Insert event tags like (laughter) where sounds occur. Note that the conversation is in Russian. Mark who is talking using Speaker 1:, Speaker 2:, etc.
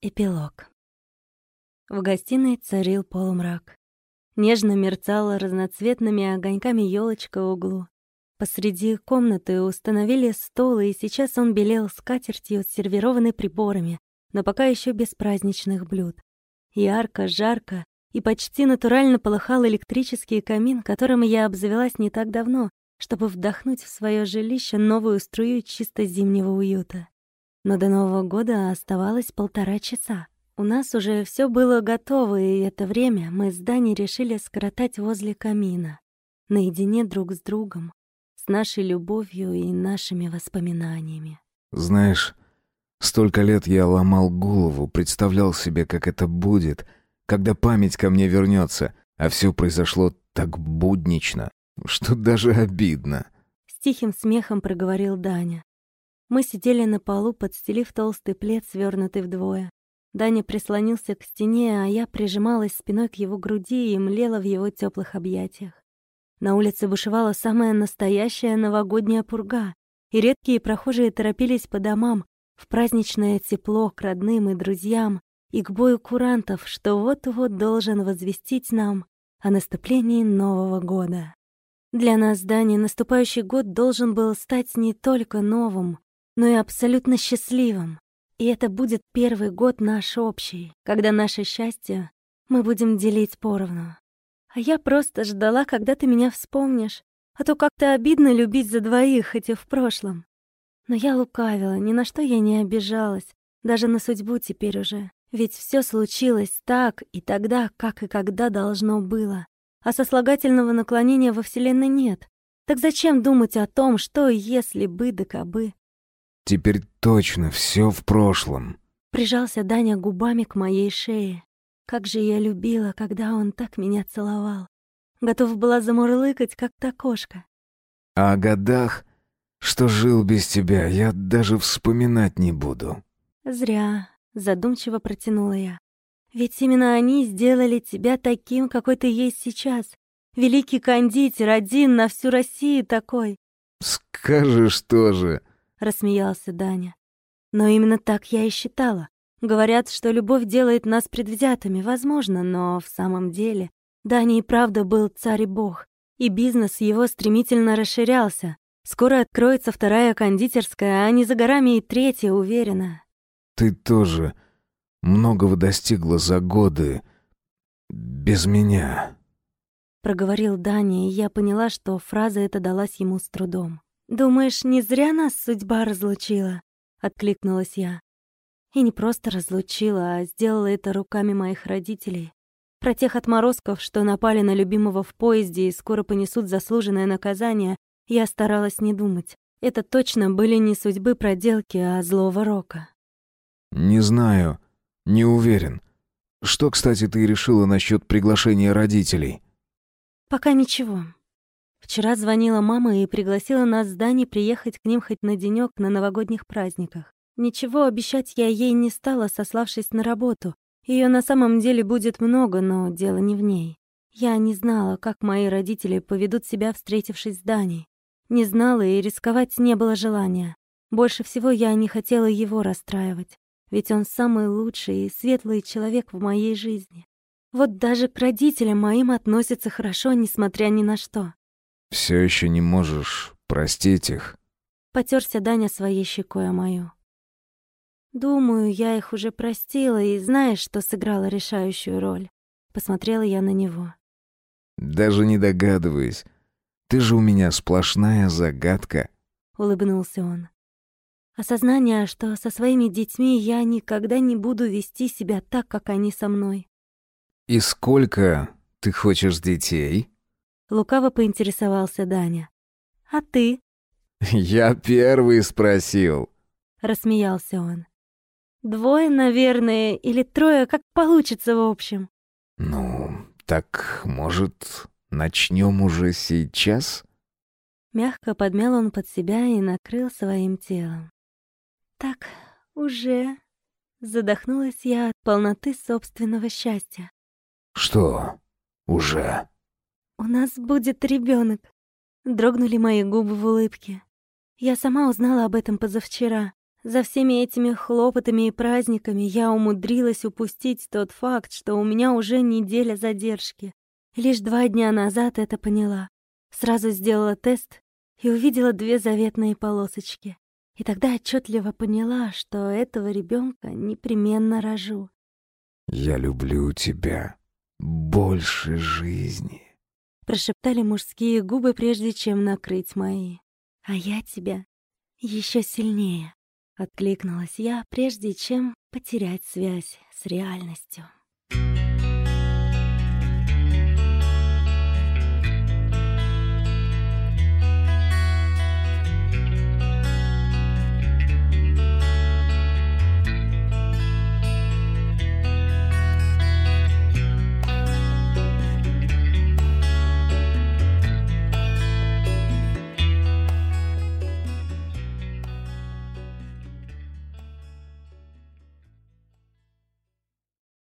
Speaker 1: Эпилог. В гостиной царил полумрак. Нежно мерцала разноцветными огоньками елочка в углу. Посреди комнаты установили стол, и сейчас он белел скатертью, сервированной приборами, но пока еще без праздничных блюд. Ярко, жарко и почти натурально полыхал электрический камин, которым я обзавелась не так давно, чтобы вдохнуть в свое жилище новую струю чисто зимнего уюта. Но до Нового года оставалось полтора часа. У нас уже все было готово, и это время мы с Даней решили скоротать возле камина, наедине друг с другом, с нашей любовью и нашими воспоминаниями.
Speaker 2: Знаешь, столько лет я ломал голову, представлял себе, как это будет, когда память ко мне вернется, а все произошло так буднично, что даже обидно.
Speaker 1: С тихим смехом проговорил Даня. Мы сидели на полу, подстелив толстый плед, свернутый вдвое. Даня прислонился к стене, а я прижималась спиной к его груди и млела в его теплых объятиях. На улице бушевала самая настоящая новогодняя пурга, и редкие прохожие торопились по домам, в праздничное тепло к родным и друзьям, и к бою курантов, что вот-вот должен возвестить нам о наступлении Нового года. Для нас, Дани, наступающий год должен был стать не только новым, но и абсолютно счастливым. И это будет первый год наш общий, когда наше счастье мы будем делить поровну. А я просто ждала, когда ты меня вспомнишь, а то как-то обидно любить за двоих, хоть и в прошлом. Но я лукавила, ни на что я не обижалась, даже на судьбу теперь уже. Ведь все случилось так и тогда, как и когда должно было. А сослагательного наклонения во Вселенной нет. Так зачем думать о том, что если бы да кабы?
Speaker 2: Теперь точно все в прошлом.
Speaker 1: Прижался Даня губами к моей шее. Как же я любила, когда он так меня целовал. Готов была замурлыкать, как та кошка.
Speaker 2: А о годах, что жил без тебя, я даже вспоминать не буду.
Speaker 1: Зря, задумчиво протянула я. Ведь именно они сделали тебя таким, какой ты есть сейчас. Великий кондитер, один на всю Россию такой.
Speaker 2: Скажешь тоже.
Speaker 1: — рассмеялся Даня. «Но именно так я и считала. Говорят, что любовь делает нас предвзятыми, возможно, но в самом деле Даня и правда был царь и бог, и бизнес его стремительно расширялся. Скоро откроется вторая кондитерская, а не за горами и третья, уверена».
Speaker 2: «Ты тоже многого достигла за годы без меня», —
Speaker 1: проговорил Даня, и я поняла, что фраза эта далась ему с трудом. «Думаешь, не зря нас судьба разлучила?» — откликнулась я. И не просто разлучила, а сделала это руками моих родителей. Про тех отморозков, что напали на любимого в поезде и скоро понесут заслуженное наказание, я старалась не думать. Это точно были не судьбы проделки, а злого рока.
Speaker 2: «Не знаю, не уверен. Что, кстати, ты решила насчет приглашения родителей?»
Speaker 1: «Пока ничего. Вчера звонила мама и пригласила нас с Дани приехать к ним хоть на денёк на новогодних праздниках. Ничего обещать я ей не стала, сославшись на работу. Её на самом деле будет много, но дело не в ней. Я не знала, как мои родители поведут себя, встретившись с Даней. Не знала и рисковать не было желания. Больше всего я не хотела его расстраивать, ведь он самый лучший и светлый человек в моей жизни. Вот даже к родителям моим относится хорошо, несмотря ни на что.
Speaker 2: Все еще не можешь простить их?»
Speaker 1: Потерся Даня своей щекой о мою. «Думаю, я их уже простила, и знаешь, что сыграла решающую роль?» Посмотрела я на него.
Speaker 2: «Даже не догадываюсь. Ты же у меня сплошная загадка», —
Speaker 1: улыбнулся он. Осознание, что со своими детьми я никогда не буду вести себя так, как они со мной.
Speaker 2: «И сколько ты хочешь детей?»
Speaker 1: Лукаво поинтересовался Даня. «А ты?» (laughs)
Speaker 2: «Я первый спросил», —
Speaker 1: рассмеялся он. «Двое, наверное, или трое, как получится в общем».
Speaker 2: «Ну, так, может, начнем уже сейчас?»
Speaker 1: Мягко подмял он под себя и накрыл своим телом. «Так, уже...» Задохнулась я от полноты собственного счастья.
Speaker 2: «Что уже?»
Speaker 1: «У нас будет ребенок. Дрогнули мои губы в улыбке. Я сама узнала об этом позавчера. За всеми этими хлопотами и праздниками я умудрилась упустить тот факт, что у меня уже неделя задержки. Лишь два дня назад это поняла. Сразу сделала тест и увидела две заветные полосочки. И тогда отчетливо поняла, что этого ребенка непременно рожу.
Speaker 2: «Я люблю тебя больше жизни», —
Speaker 1: прошептали мужские губы, прежде чем накрыть мои. «А я тебя еще сильнее», — откликнулась я, прежде чем потерять связь с реальностью.